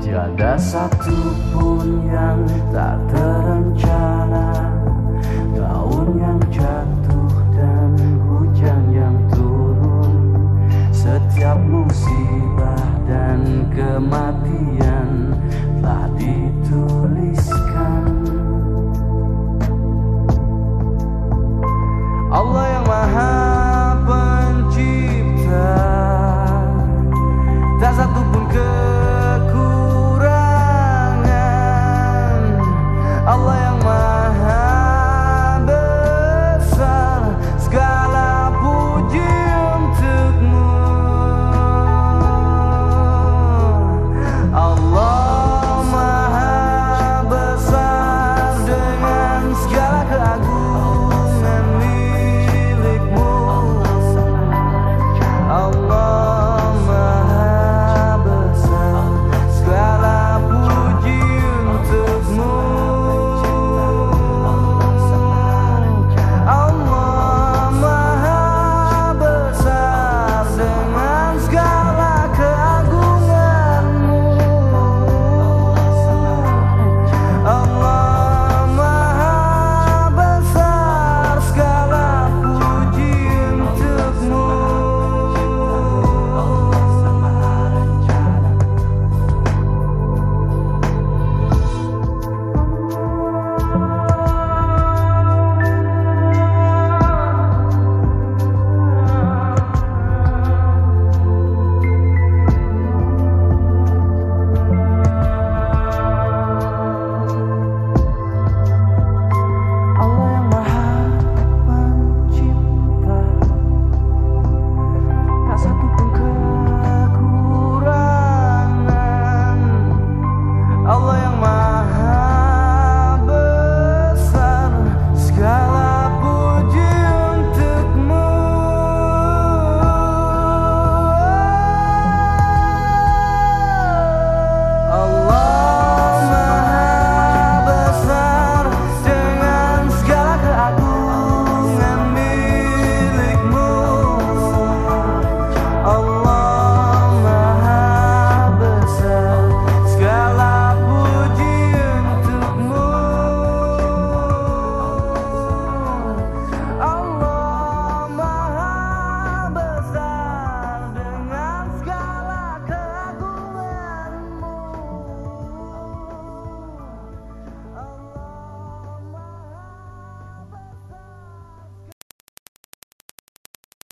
Tiada satu pun yang tak terencana. Daun yang jatuh